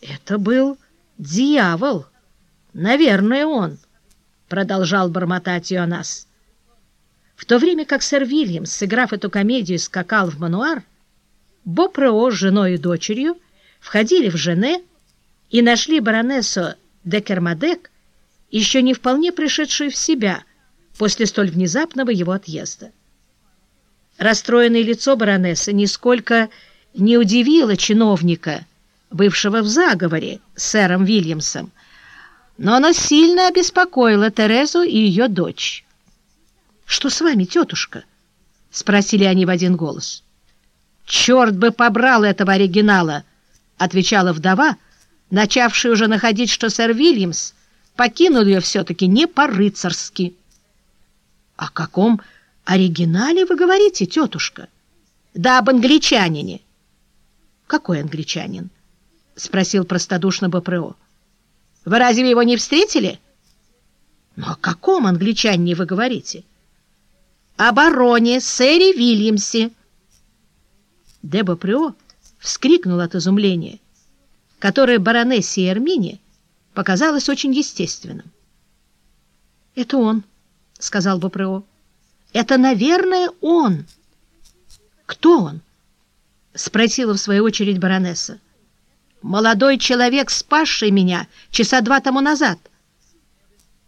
Это был дьявол. Наверное, он, — продолжал бормотать Ионас. В то время как сэр Вильямс, сыграв эту комедию, скакал в мануар, Бопрео с женой и дочерью входили в Жене и нашли баронессу де Кермадек, еще не вполне пришедшую в себя после столь внезапного его отъезда. Расстроенное лицо баронессы нисколько не удивило чиновника, бывшего в заговоре с сэром Вильямсом, но оно сильно обеспокоило Терезу и ее дочь. «Что с вами, тетушка?» — спросили они в один голос. «Черт бы побрал этого оригинала!» — отвечала вдова, начавшая уже находить, что сэр Вильямс покинул ее все-таки не по-рыцарски. «О каком оригинале вы говорите, тетушка?» «Да об англичанине». «Какой англичанин?» — спросил простодушно Бопрео. «Вы разве его не встретили?» «Но о каком англичанине вы говорите?» «О бароне сэре Вильямсе». Де Бопрео вскрикнул от изумления, которое баронессе Эрмине показалось очень естественным. «Это он», — сказал Бопрео. «Это, наверное, он». «Кто он?» — спросила в свою очередь баронесса. «Молодой человек, спасший меня часа два тому назад».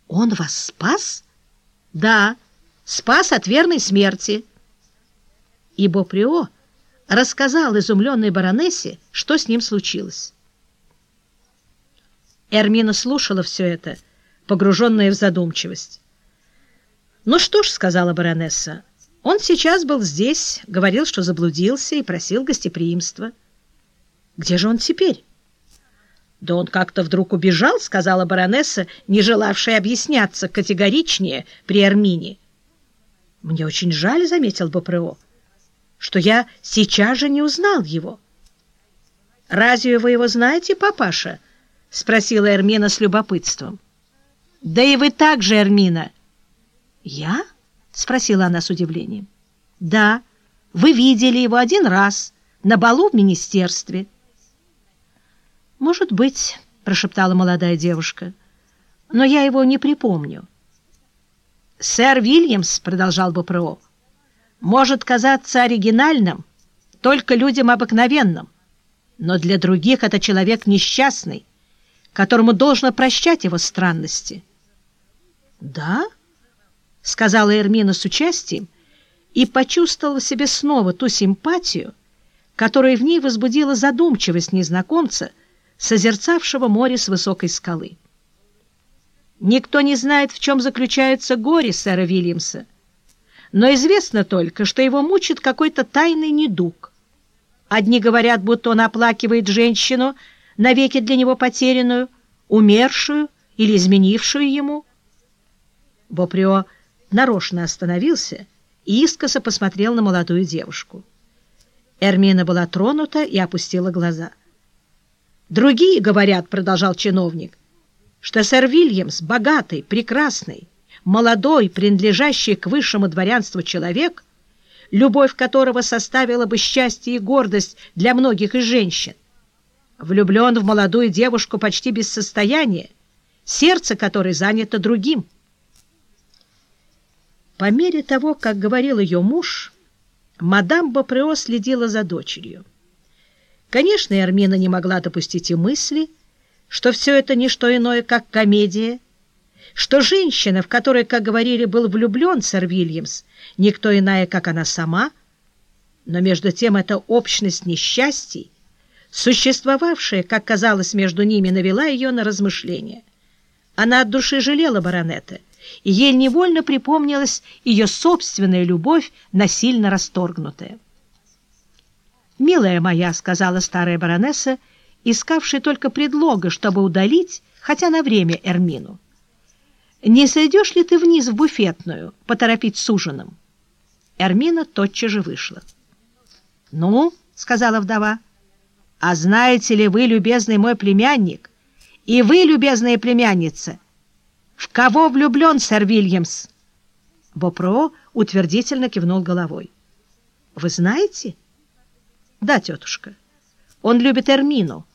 «Он вас спас?» «Да, спас от верной смерти». И Боприо рассказал изумленной баронессе, что с ним случилось. Эрмина слушала все это, погруженная в задумчивость. «Ну что ж», — сказала баронесса, — «он сейчас был здесь, говорил, что заблудился и просил гостеприимства». «Где же он теперь?» «Да он как-то вдруг убежал», — сказала баронесса, не желавшая объясняться категоричнее при Эрмине. «Мне очень жаль», — заметил Бопрео, — «что я сейчас же не узнал его». «Разве вы его знаете, папаша?» — спросила Эрмина с любопытством. «Да и вы также, Эрмина!» «Я?» — спросила она с удивлением. «Да, вы видели его один раз на балу в министерстве». «Может быть», — прошептала молодая девушка, — «но я его не припомню». «Сэр Вильямс», — продолжал Бопрео, — «может казаться оригинальным только людям обыкновенным, но для других это человек несчастный, которому должно прощать его странности». «Да?» — сказала Эрмина с участием и почувствовала в себе снова ту симпатию, которая в ней возбудила задумчивость незнакомца, созерцавшего море с высокой скалы. Никто не знает, в чем заключается горе сэра Вильямса, но известно только, что его мучит какой-то тайный недуг. Одни говорят, будто он оплакивает женщину, навеки для него потерянную, умершую или изменившую ему. Боприо нарочно остановился и искоса посмотрел на молодую девушку. Эрмина была тронута и опустила глаза. «Другие говорят, — продолжал чиновник, — что сэр Вильямс богатый, прекрасный, молодой, принадлежащий к высшему дворянству человек, любовь которого составила бы счастье и гордость для многих из женщин, влюблен в молодую девушку почти без состояния, сердце которой занято другим — по мере того, как говорил ее муж, мадам Бопрео следила за дочерью. Конечно, Эрмина не могла допустить и мысли, что все это не что иное, как комедия, что женщина, в которой, как говорили, был влюблен сэр Вильямс, никто иная, как она сама, но между тем эта общность несчастий, существовавшая, как казалось, между ними, навела ее на размышления. Она от души жалела баронета — и ей невольно припомнилась ее собственная любовь, насильно расторгнутая. «Милая моя», — сказала старая баронесса, искавшая только предлога, чтобы удалить, хотя на время Эрмину. «Не сойдешь ли ты вниз в буфетную, поторопить с ужином?» Эрмина тотчас же вышла. «Ну», — сказала вдова, — «а знаете ли вы, любезный мой племянник, и вы, любезная племянница, — «В кого влюблен сэр Вильямс?» Бопро утвердительно кивнул головой. «Вы знаете?» «Да, тетушка. Он любит Эрмину.